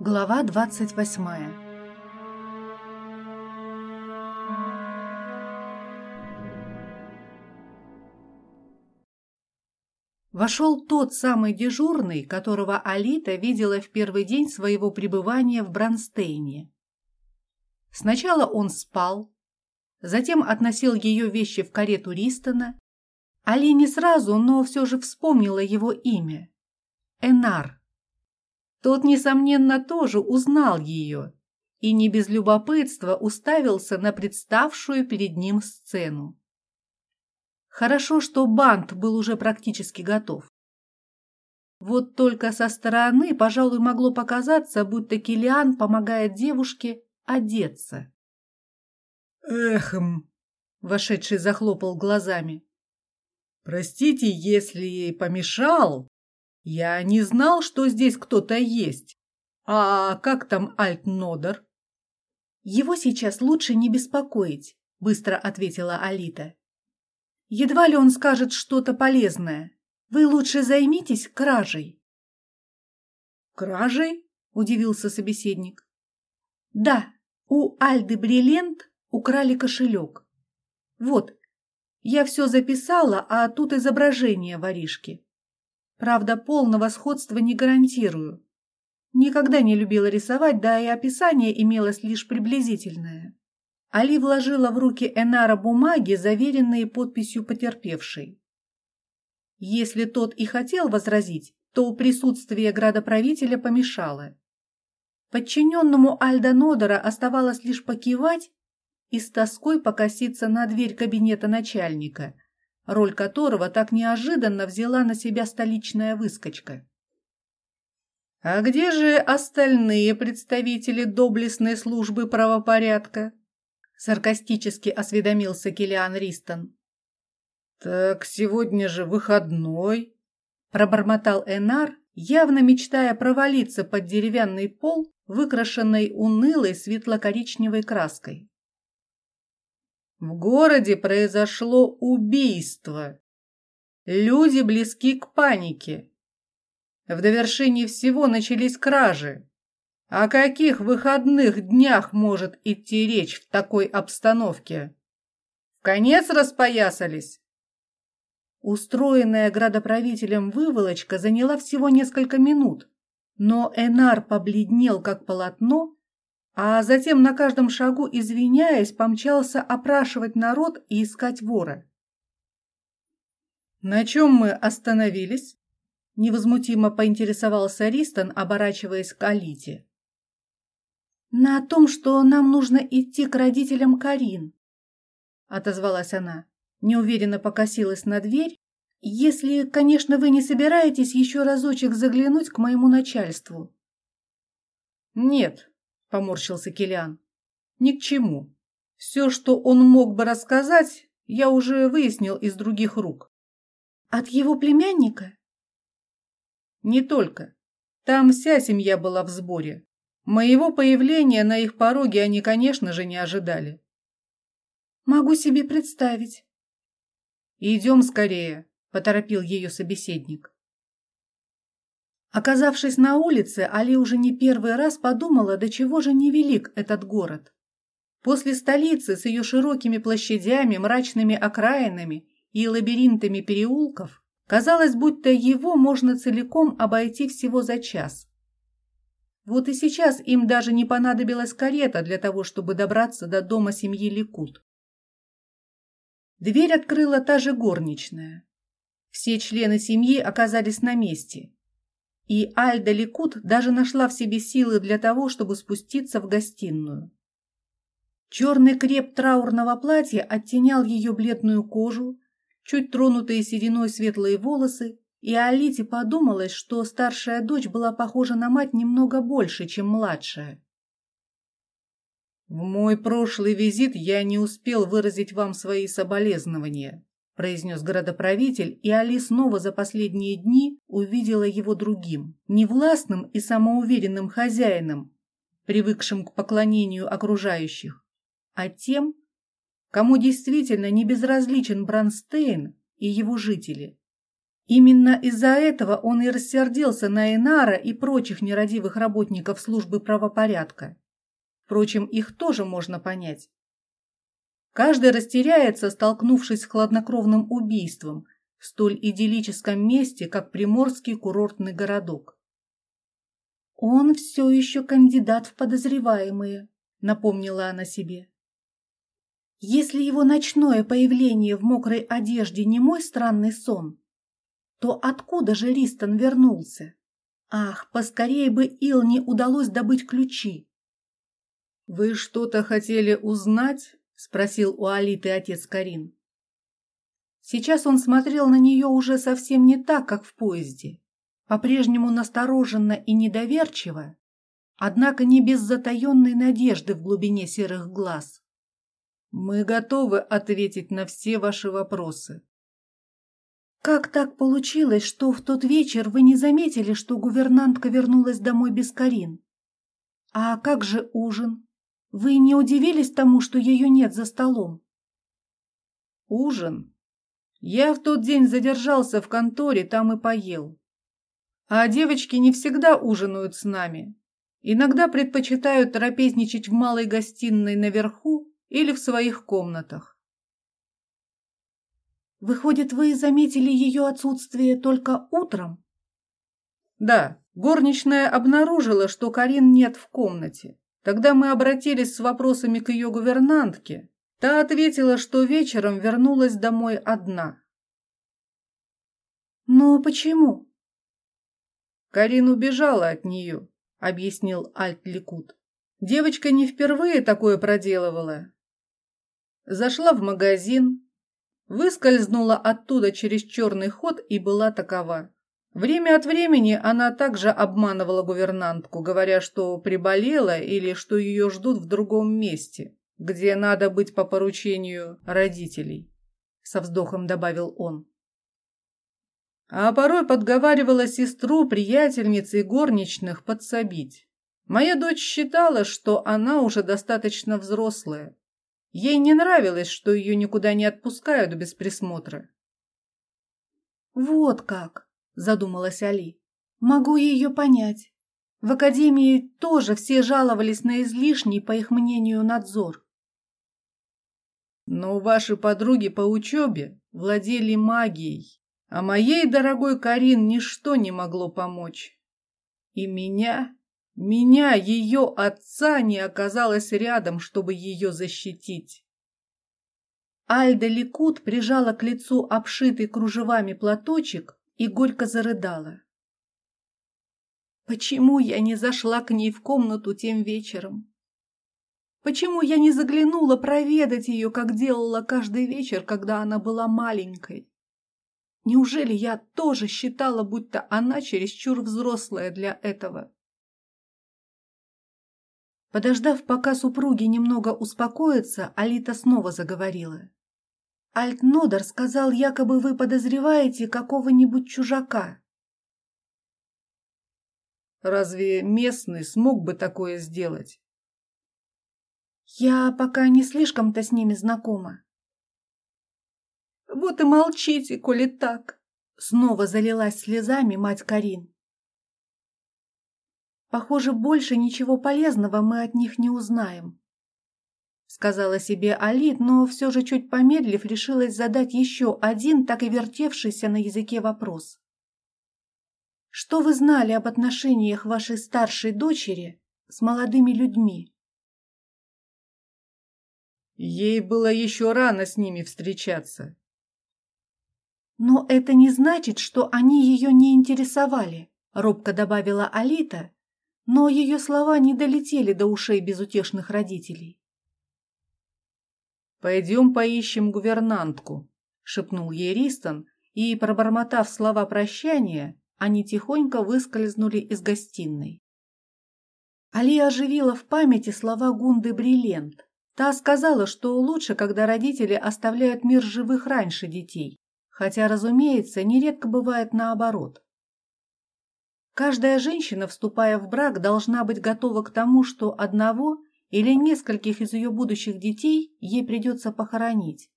Глава двадцать восьмая Вошел тот самый дежурный, которого Алита видела в первый день своего пребывания в Бронстейне. Сначала он спал, затем относил ее вещи в карету Ристона. Али не сразу, но все же вспомнила его имя. Энар. Тот, несомненно, тоже узнал ее и не без любопытства уставился на представшую перед ним сцену. Хорошо, что бант был уже практически готов. Вот только со стороны, пожалуй, могло показаться, будто Килиан помогает девушке одеться. «Эхм!» — вошедший захлопал глазами. «Простите, если помешал. Я не знал, что здесь кто-то есть. А как там Альтнодер?» «Его сейчас лучше не беспокоить», — быстро ответила Алита. «Едва ли он скажет что-то полезное. Вы лучше займитесь кражей». «Кражей?» — удивился собеседник. «Да, у Альды Брилент украли кошелек. Вот, я все записала, а тут изображение воришки. Правда, полного сходства не гарантирую. Никогда не любила рисовать, да и описание имелось лишь приблизительное. Али вложила в руки Энара бумаги, заверенные подписью потерпевшей. Если тот и хотел возразить, то присутствие градоправителя помешало. Подчиненному Альда Нодора оставалось лишь покивать и с тоской покоситься на дверь кабинета начальника, роль которого так неожиданно взяла на себя столичная выскочка. «А где же остальные представители доблестной службы правопорядка?» саркастически осведомился Килиан Ристон. «Так сегодня же выходной», — пробормотал Энар, явно мечтая провалиться под деревянный пол выкрашенной унылой светло-коричневой краской. В городе произошло убийство. Люди близки к панике. В довершении всего начались кражи. О каких выходных днях может идти речь в такой обстановке? В конец распоясались? Устроенная градоправителем выволочка заняла всего несколько минут, но Энар побледнел, как полотно, а затем на каждом шагу, извиняясь, помчался опрашивать народ и искать вора. «На чем мы остановились?» — невозмутимо поинтересовался Ристон, оборачиваясь к Алите. «На том, что нам нужно идти к родителям Карин», — отозвалась она, неуверенно покосилась на дверь если, конечно, вы не собираетесь еще разочек заглянуть к моему начальству. Нет, поморщился Килиан. Ни к чему. Все, что он мог бы рассказать, я уже выяснил из других рук. От его племянника? Не только. Там вся семья была в сборе. Моего появления на их пороге они, конечно же, не ожидали. Могу себе представить. Идем скорее. — поторопил ее собеседник. Оказавшись на улице, Али уже не первый раз подумала, до чего же невелик этот город. После столицы с ее широкими площадями, мрачными окраинами и лабиринтами переулков, казалось, будто его можно целиком обойти всего за час. Вот и сейчас им даже не понадобилась карета для того, чтобы добраться до дома семьи Ликут. Дверь открыла та же горничная. Все члены семьи оказались на месте. И Альда Ликут даже нашла в себе силы для того, чтобы спуститься в гостиную. Черный креп траурного платья оттенял ее бледную кожу, чуть тронутые сединой светлые волосы, и Алите подумалось, что старшая дочь была похожа на мать немного больше, чем младшая. «В мой прошлый визит я не успел выразить вам свои соболезнования», произнес городоправитель, и Али снова за последние дни увидела его другим, невластным и самоуверенным хозяином, привыкшим к поклонению окружающих, а тем, кому действительно не безразличен Бранстейн и его жители. Именно из-за этого он и рассердился на Энара и прочих нерадивых работников службы правопорядка. Впрочем, их тоже можно понять. Каждый растеряется, столкнувшись с хладнокровным убийством в столь идиллическом месте, как приморский курортный городок. «Он все еще кандидат в подозреваемые», — напомнила она себе. «Если его ночное появление в мокрой одежде не мой странный сон, то откуда же Ристон вернулся? Ах, поскорее бы Илне удалось добыть ключи!» «Вы что-то хотели узнать?» — спросил у Алиты отец Карин. Сейчас он смотрел на нее уже совсем не так, как в поезде по-прежнему настороженно и недоверчиво, однако не без затаенной надежды в глубине серых глаз. «Мы готовы ответить на все ваши вопросы». «Как так получилось, что в тот вечер вы не заметили, что гувернантка вернулась домой без Карин? А как же ужин? Вы не удивились тому, что ее нет за столом?» «Ужин? Я в тот день задержался в конторе, там и поел. А девочки не всегда ужинают с нами. Иногда предпочитают трапезничать в малой гостиной наверху или в своих комнатах. Выходит, вы заметили ее отсутствие только утром? Да, горничная обнаружила, что Карин нет в комнате. Тогда мы обратились с вопросами к ее гувернантке. Та ответила, что вечером вернулась домой одна. Но почему? Карин убежала от нее, объяснил Альт-Ликут. Девочка не впервые такое проделывала. Зашла в магазин, выскользнула оттуда через черный ход и была такова. Время от времени она также обманывала гувернантку, говоря, что приболела или что ее ждут в другом месте, где надо быть по поручению родителей, со вздохом добавил он а порой подговаривала сестру, приятельницы и горничных подсобить. Моя дочь считала, что она уже достаточно взрослая. Ей не нравилось, что ее никуда не отпускают без присмотра. «Вот как!» – задумалась Али. «Могу ее понять. В академии тоже все жаловались на излишний, по их мнению, надзор. Но ваши подруги по учебе владели магией, а моей дорогой Карин ничто не могло помочь. И меня, меня, ее отца не оказалось рядом, чтобы ее защитить. Альда Ликут прижала к лицу обшитый кружевами платочек и горько зарыдала. Почему я не зашла к ней в комнату тем вечером? Почему я не заглянула проведать ее, как делала каждый вечер, когда она была маленькой? Неужели я тоже считала, будто она чересчур взрослая для этого? Подождав, пока супруги немного успокоятся, Алита снова заговорила. Альтнодер сказал, якобы вы подозреваете какого-нибудь чужака. Разве местный смог бы такое сделать? Я пока не слишком-то с ними знакома. Вот и молчите, коли так. Снова залилась слезами мать Карин. Похоже, больше ничего полезного мы от них не узнаем. Сказала себе Алит, но все же чуть помедлив решилась задать еще один, так и вертевшийся на языке вопрос. Что вы знали об отношениях вашей старшей дочери с молодыми людьми? Ей было еще рано с ними встречаться. «Но это не значит, что они ее не интересовали», — робко добавила Алита, но ее слова не долетели до ушей безутешных родителей. «Пойдем поищем гувернантку», — шепнул ей Ристон, и, пробормотав слова прощания, они тихонько выскользнули из гостиной. Али оживила в памяти слова Гунды Бриллиант. Та сказала, что лучше, когда родители оставляют мир живых раньше детей, хотя, разумеется, нередко бывает наоборот. Каждая женщина, вступая в брак, должна быть готова к тому, что одного или нескольких из ее будущих детей ей придется похоронить.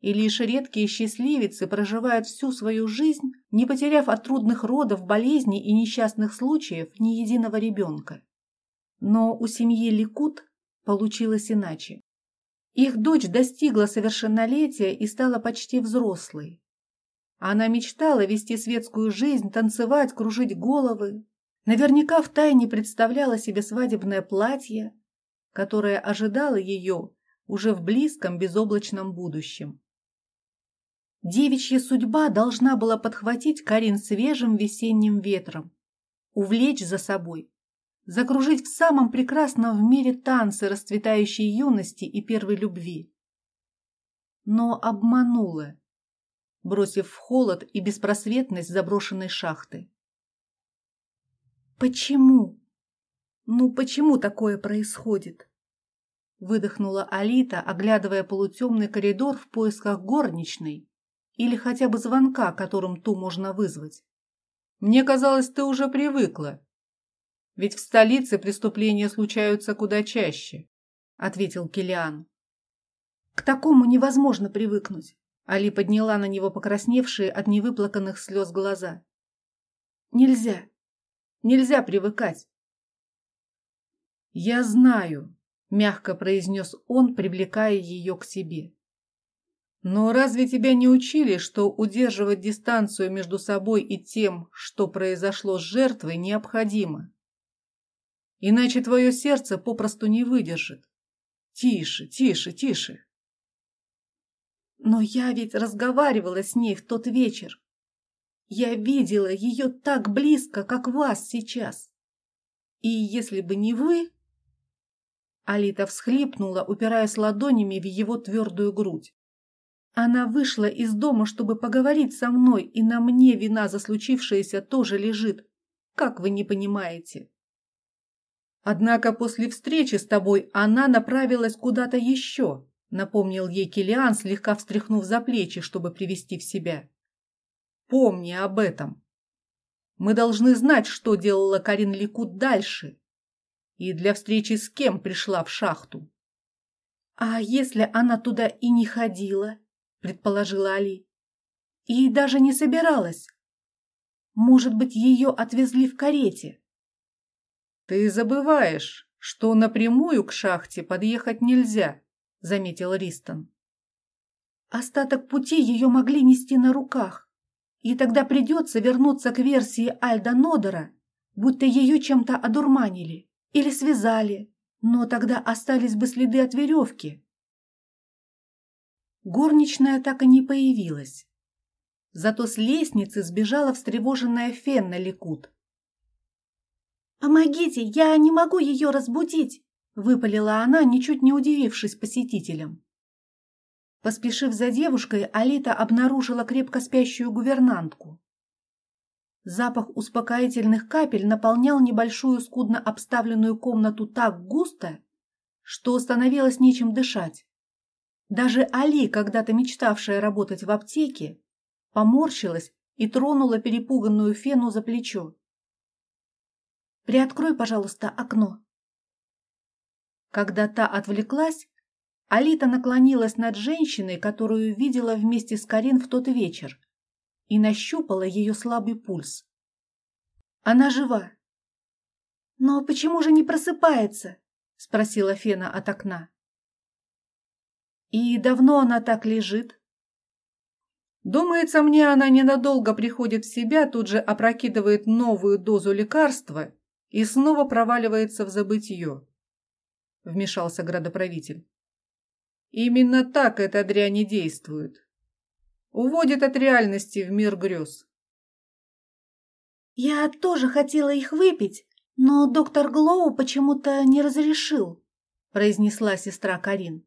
и лишь редкие счастливицы проживают всю свою жизнь, не потеряв от трудных родов, болезней и несчастных случаев ни единого ребенка. Но у семьи Ликут получилось иначе. Их дочь достигла совершеннолетия и стала почти взрослой. Она мечтала вести светскую жизнь, танцевать, кружить головы. Наверняка втайне представляла себе свадебное платье, которое ожидало ее уже в близком безоблачном будущем. Девичья судьба должна была подхватить Карин свежим весенним ветром, увлечь за собой, закружить в самом прекрасном в мире танце расцветающей юности и первой любви. Но обманула, бросив в холод и беспросветность заброшенной шахты. «Почему? Ну почему такое происходит?» Выдохнула Алита, оглядывая полутемный коридор в поисках горничной или хотя бы звонка, которым ту можно вызвать. «Мне казалось, ты уже привыкла. Ведь в столице преступления случаются куда чаще», — ответил Килиан. «К такому невозможно привыкнуть. Али подняла на него покрасневшие от невыплаканных слез глаза. «Нельзя. Нельзя привыкать». «Я знаю», — мягко произнес он, привлекая ее к себе. «Но разве тебя не учили, что удерживать дистанцию между собой и тем, что произошло с жертвой, необходимо? Иначе твое сердце попросту не выдержит. Тише, тише, тише. Но я ведь разговаривала с ней в тот вечер. Я видела ее так близко, как вас сейчас. И если бы не вы... Алита всхлипнула, упираясь ладонями в его твердую грудь. Она вышла из дома, чтобы поговорить со мной, и на мне вина за случившееся тоже лежит. Как вы не понимаете? Однако после встречи с тобой она направилась куда-то еще напомнил ей Килиан, слегка встряхнув за плечи, чтобы привести в себя. Помни об этом. Мы должны знать, что делала Карин Ликут дальше. И для встречи с кем пришла в шахту. А если она туда и не ходила, предположила Али, и даже не собиралась? Может быть, ее отвезли в карете? Ты забываешь, что напрямую к шахте подъехать нельзя, — заметил Ристон. Остаток пути ее могли нести на руках, и тогда придется вернуться к версии Альда Нодера, будто ее чем-то одурманили или связали, но тогда остались бы следы от веревки. Горничная так и не появилась. Зато с лестницы сбежала встревоженная Фенна Ликут. «Помогите, я не могу ее разбудить!» Выпалила она, ничуть не удивившись посетителям. Поспешив за девушкой, Алита обнаружила крепко спящую гувернантку. Запах успокоительных капель наполнял небольшую скудно обставленную комнату так густо, что становилось нечем дышать. Даже Али, когда-то мечтавшая работать в аптеке, поморщилась и тронула перепуганную Фену за плечо. «Приоткрой, пожалуйста, окно», когда та отвлеклась, Алита наклонилась над женщиной, которую видела вместе с Карин в тот вечер, и нащупала ее слабый пульс. Она жива. «Но почему же не просыпается?» — спросила Фена от окна. «И давно она так лежит?» Думается мне, она ненадолго приходит в себя, тут же опрокидывает новую дозу лекарства и снова проваливается в забытье вмешался градоправитель. Именно так эта дрянь и действует. Уводит от реальности в мир грез. Я тоже хотела их выпить, но доктор Глоу почему-то не разрешил, произнесла сестра Карин.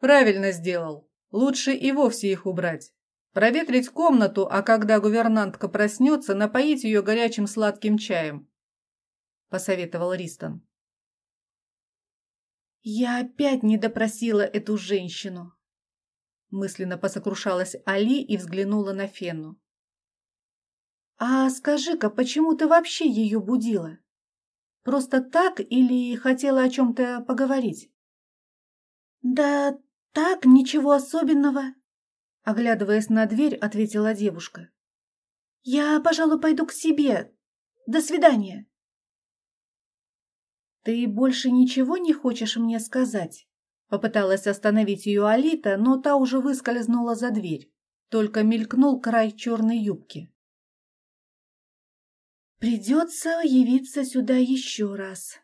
Правильно сделал. Лучше и вовсе их убрать. Проветрить комнату, а когда гувернантка проснется, напоить ее горячим сладким чаем, посоветовал Ристон. Я опять не допросила эту женщину. Мысленно посокрушалась Али и взглянула на Фену. А скажи-ка, почему ты вообще ее будила? Просто так или хотела о чем-то поговорить? Да Так, ничего особенного. Оглядываясь на дверь, ответила девушка. Я, пожалуй, пойду к себе. До свидания. Ты больше ничего не хочешь мне сказать? Попыталась остановить ее Алита, но та уже выскользнула за дверь. Только мелькнул край черной юбки. Придется явиться сюда еще раз.